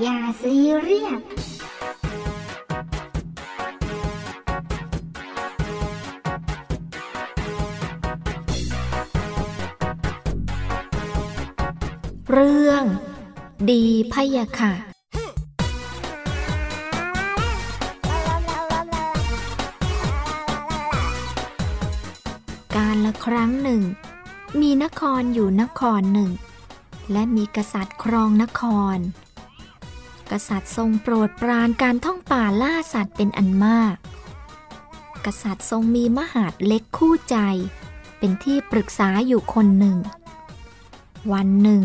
อย่าซีเรียสเรื่อง ดีพยะค่ะ การละครั้งหนึ่ง มีนครอยู่นครหนึ่ง และมีกษัตริย์ครองนคร กษัตริย์ทรงโปรดปรานการท่องป่าล่าสัตว์เป็นอันมาก กษัตริย์ทรงมีมหาดเล็กคู่ใจ เป็นที่ปรึกษาอยู่คนหนึ่ง วันหนึ่ง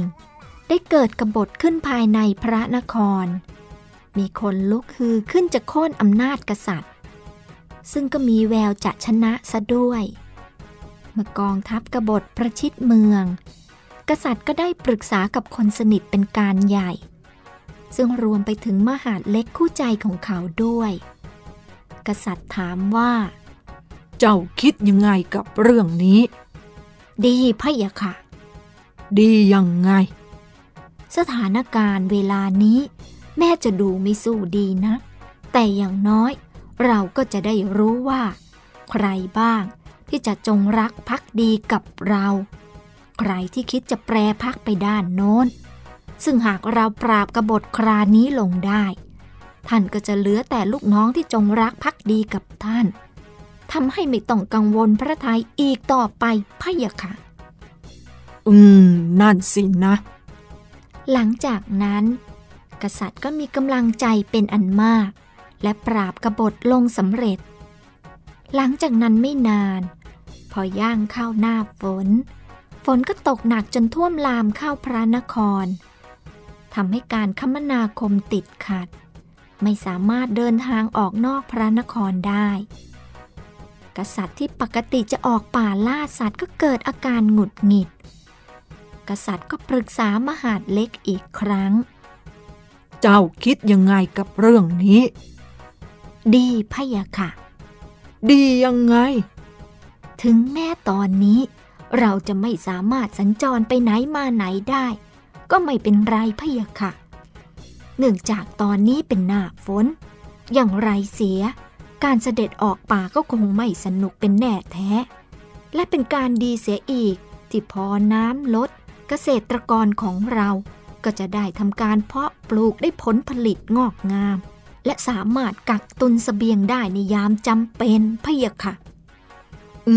ได้เกิดกบฏขึ้นภายในพระนคร มีคนลุกฮือขึ้นจะโค่นอำนาจกษัตริย์ ซึ่งก็มีแววจะชนะซะด้วย เมื่อกองทัพกบฏประชิดเมือง กษัตริย์ก็ได้ปรึกษากับคนสนิทเป็นการใหญ่ ซึ่งรวมไปถึงมหาดเล็กคู่ใจของเขาด้วย กษัตริย์ถามว่า เจ้าคิดยังไงกับเรื่องนี้ ดีพะยะค่ะ ดียังไง สถานการณ์เวลานี้ แม่จะดูไม่สู้ดีนะ แต่อย่างน้อยเราก็จะได้รู้ว่า ใครบ้างที่จะจงรักภักดีกับเรา ใครที่คิดจะแปรพักไปด้านโน้น ซึ่งหากเราปราบกบฏครานี้ลงได้ ท่านก็จะเหลือแต่ลูกน้องที่จงรักภักดีกับท่านทำให้ไม่ต้องกังวลพระทัยอีกต่อไปพะยะค่ะ อืม นั่นสินะ หลังจากนั้น กษัตริย์ก็มีกำลังใจเป็นอันมาก และปราบกบฏลงสำเร็จ หลังจากนั้นไม่นาน พอย่างเข้าหน้าฝน ฝนก็ตกหนักจนท่วมลามเข้าพระนคร ทำให้การคมนาคมติดขัด ไม่สามารถเดินทางออกนอกพระนครได้ กษัตริย์ที่ปกติจะออกป่าล่าสัตว์ก็เกิดอาการหงุดหงิด กษัตริย์ก็ปรึกษามหาดเล็กอีกครั้ง เจ้าคิดยังไงกับเรื่องนี้ ดีพะยะค่ะ ดียังไง ถึงแม้ตอนนี้เราจะไม่สามารถสัญจรไปไหนมาไหนได้ ก็ไม่เป็นไรพะยะค่ะ เนื่องจากตอนนี้เป็นหน้าฝน อย่างไรเสีย การเสด็จออกป่าก็คงไม่สนุกเป็นแน่แท้ และเป็นการดีเสียอีก ที่พอน้ำลด เกษตรกรของเราก็จะได้ทำการเพาะปลูกได้ผลผลิตงอกงาม และสามารถกักตุนสเสบียงได้ในยามจำเป็นพะยะค่ะ อื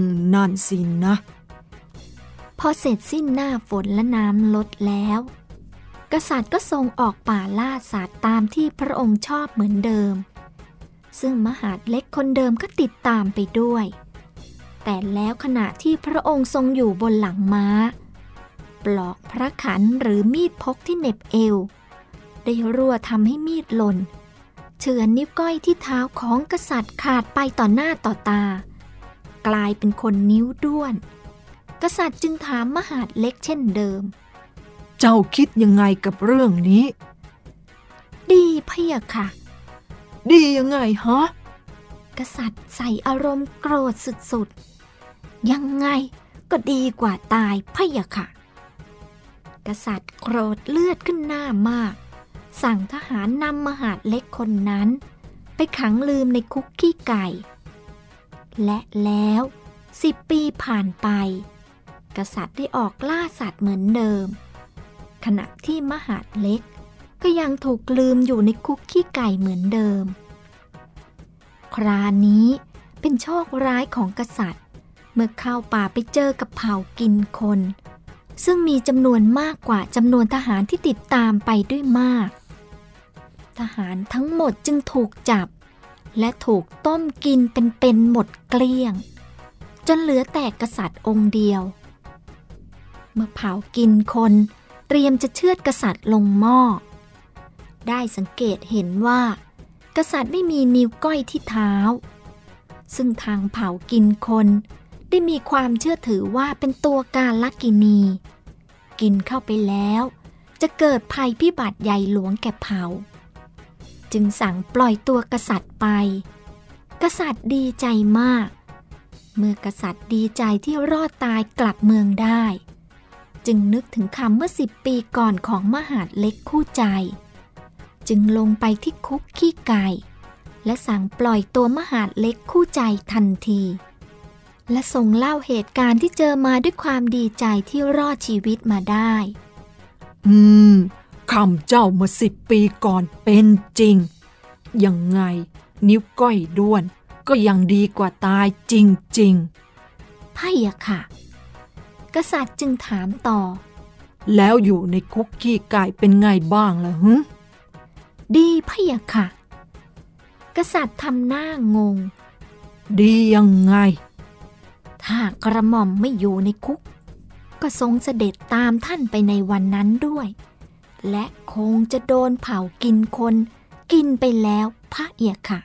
ม นั่นสินะ อเสร็จสิ้นหน้าฝนและน้ำลดแล้ว กษัตริย์ก็ทรงออกป่าล่าสัตว์ตามที่พระองค์ชอบเหมือนเดิม ซึ่งมหาดเล็กคนเดิมก็ติดตามไปด้วย แต่แล้วขณะที่พระองค์ทรงอยู่บนหลังม้า ปลอกพระขันหรือมีดพกที่เหน็บเอว ได้รั่วทำให้มีดหล่นเฉือนนิ้วก้อยที่เท้าของกษัตริย์ขาดไปต่อหน้าต่อตา กลายเป็นคนนิ้วด้วน กษัตริย์จึงถามมหาดเล็กเช่นเดิม เจ้าคิดยังไงกับเรื่องนี้ ดีพะยะค่ะ ดียังไงฮะ กษัตริย์ใส่อารมณ์โกรธสุดๆ ยังไงก็ดีกว่าตายพะยะค่ะ กษัตริย์โกรธเลือดขึ้นหน้ามาก สั่งทหารนำมหาดเล็กคนนั้น ไปขังลืมในคุกขี้ไก่ และแล้วสิบปีผ่านไป กษัตริย์ได้ออกล่าสัตว์เหมือนเดิม ขณะที่มหาดเล็ก ก็ยังถูกลืมอยู่ในคุกขี้ไก่เหมือนเดิม ครานี้เป็นโชคร้ายของกษัตริย์ เมื่อเข้าป่าไปเจอกับเผ่ากินคน ซึ่งมีจำนวนมากกว่าจำนวนทหารที่ติดตามไปด้วยมาก ทหารทั้งหมดจึงถูกจับ และถูกต้มกินเป็นๆหมดเกลี้ยง จนเหลือแต่กษัตริย์องค์เดียว มื่อเผากินคน เตรียมจะเชือดกษัตริย์ลงหม้อ ได้สังเกตเห็นว่า กษัตริย์ไม่มีนิ้วก้อยที่เท้า ซึ่งทางเผากินคน ได้มีความเชื่อถือว่าเป็นตัวการลักกินี กินเข้าไปแล้ว จะเกิดภัยพิบัติใหญ่หลวงแก่เผา จึงสั่งปล่อยตัวกษัตริย์ไป กษัตริย์ดีใจมากเมื่อกษัตริย์ดีใจที่รอดตายกลับเมืองได้ จึงนึกถึงคำเมื่อสิบปีก่อนของมหาดเล็กคู่ใจ จึงลงไปที่คุกขี้ไก่ และสั่งปล่อยตัวมหาดเล็กคู่ใจทันที และส่งเล่าเหตุการณ์ที่เจอมาด้วยความดีใจที่รอดชีวิตมาได้ อืมคำเจ้าเมื่อสิบปีก่อนเป็นจริง ยังไง นิ้วก้อยด้วน ก็ยังดีกว่าตายจริงพะยะค่ะ กษัตริย์จึงถามต่อๆแล้วอยู่ในคุกขี้ไก่เป็นไงบ้างล่ะฮึดีพะยะค่ะ กษัตริย์ทำหน้างง ดียังไง ถ้ากระหม่อมไม่อยู่ในคุก ก็ทรงเสด็จตามท่านไปในวันนั้นด้วย และคงจะโดนเผากินคน กินไปแล้วพระเอียค่ะ